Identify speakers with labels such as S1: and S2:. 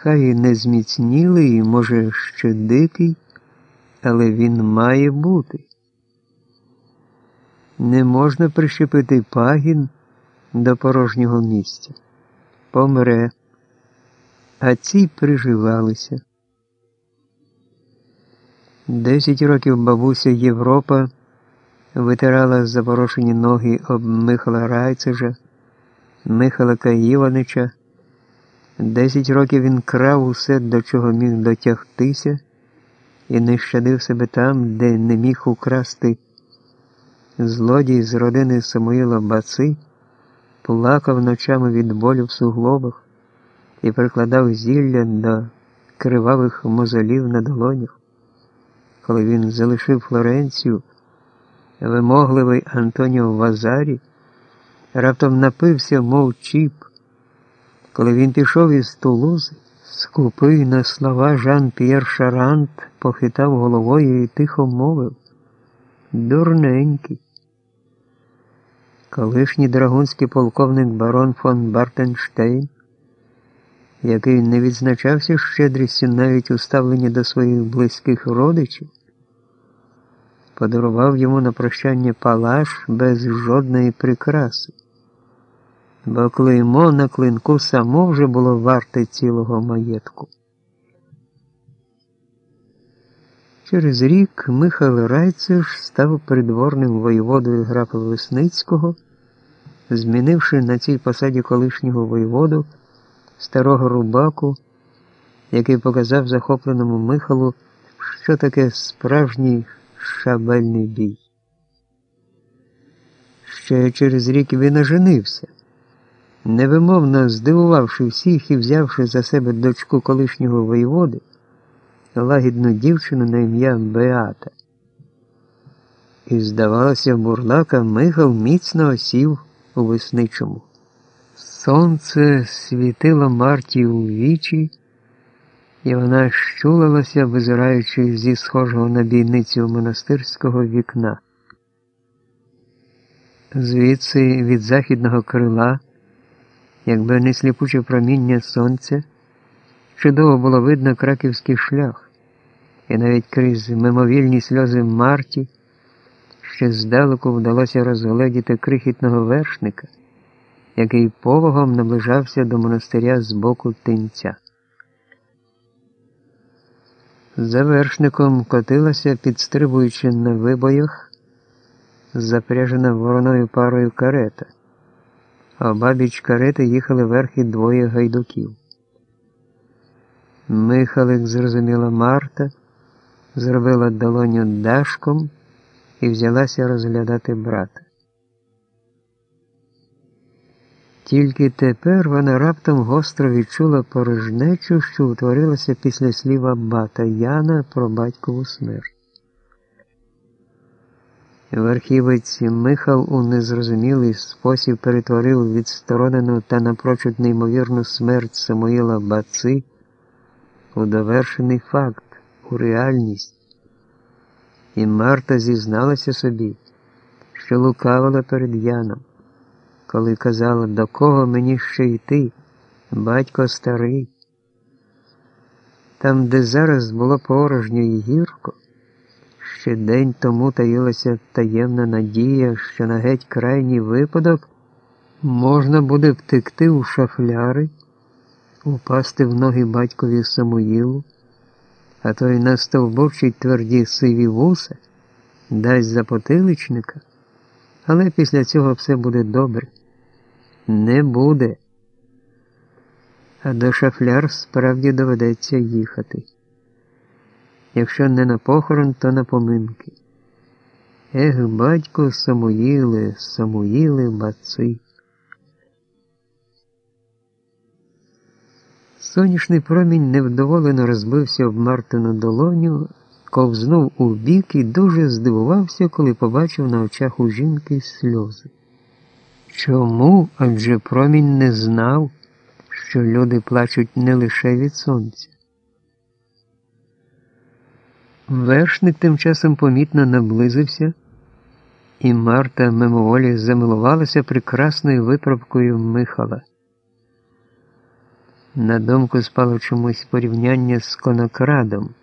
S1: хай не зміцнілий, може, ще дикий, але він має бути. Не можна прищепити пагін до порожнього місця. Помре, а ці приживалися. Десять років бабуся Європа витирала запорошені ноги об Михала Райцежа, Михала Каїванича. Десять років він крав усе, до чого міг дотягтися, і не щадив себе там, де не міг украсти. Злодій з родини Самуїла Баци плакав ночами від болю в суглобах і прикладав зілля до кривавих мозолів на долонях. Коли він залишив Флоренцію, вимогливий Антоніо Вазарі раптом напився, мов чіп. Коли він пішов із Тулузи, скупий на слова Жан П'єр Шарант похитав головою і тихо мовив Дурненький. Колишній драгунський полковник барон фон Бартенштейн, який не відзначався щедрістю навіть у ставленні до своїх близьких родичів, подарував йому на прощання палаш без жодної прикраси, бо клеймо на клинку само вже було варте цілого маєтку. Через рік Михайло Райцеш став придворним воєводою графа Весницького, змінивши на цій посаді колишнього воєводу старого рубаку, який показав захопленому Михалу, що таке справжній шабельний бій. Ще через рік він оженився, невимовно здивувавши всіх і взявши за себе дочку колишнього воєводи лагідну дівчину на ім'я Беата. І, здавалося, бурлака Михал міцно осів у весничому. Сонце світило Марті у вічі, і вона щулилася, визираючи зі схожого на бійницю монастирського вікна. Звідси від західного крила, якби не сліпуче проміння сонця, чудово було видно краківський шлях і навіть крізь мимовільні сльози Марті ще здалеку вдалося розгледіти крихітного вершника, який повагом наближався до монастиря з боку тинця. За вершником котилася, підстрибуючи на вибоях, запряжена вороною парою карета, а бабіч карети їхали верхи двоє гайдуків. Михалик зрозуміла Марта зробила долоню дашком і взялася розглядати брата. Тільки тепер вона раптом гостро відчула порожнечу, що утворилася після слів Аббата Яна про батькову смерть. Верхівець Михал у незрозумілий спосіб перетворив відсторонену та напрочуд неймовірну смерть Самуїла Баци у довершений факт у реальність. І Марта зізналася собі, що лукавила перед Яном, коли казала, до кого мені ще йти, батько старий. Там, де зараз було порожньо і гірко, ще день тому таїлася таємна надія, що на геть крайній випадок можна буде втекти у шафляри, упасти в ноги батькові Самуїлу а той настовбовчить тверді сиві вуса, дасть запотиличника, але після цього все буде добре. Не буде. А до шафляр справді доведеться їхати. Якщо не на похорон, то на поминки. Ех, батько Самуїле, Самуїле, баци. Сонячний промінь невдоволено розбився об Мартину долоню, ковзнув у бік і дуже здивувався, коли побачив на очах у жінки сльози. Чому? Адже промінь не знав, що люди плачуть не лише від сонця. Вершник тим часом помітно наблизився, і Марта мимоволі замилувалася прекрасною виправкою Михала. На думку спало чомусь порівняння з конокрадом.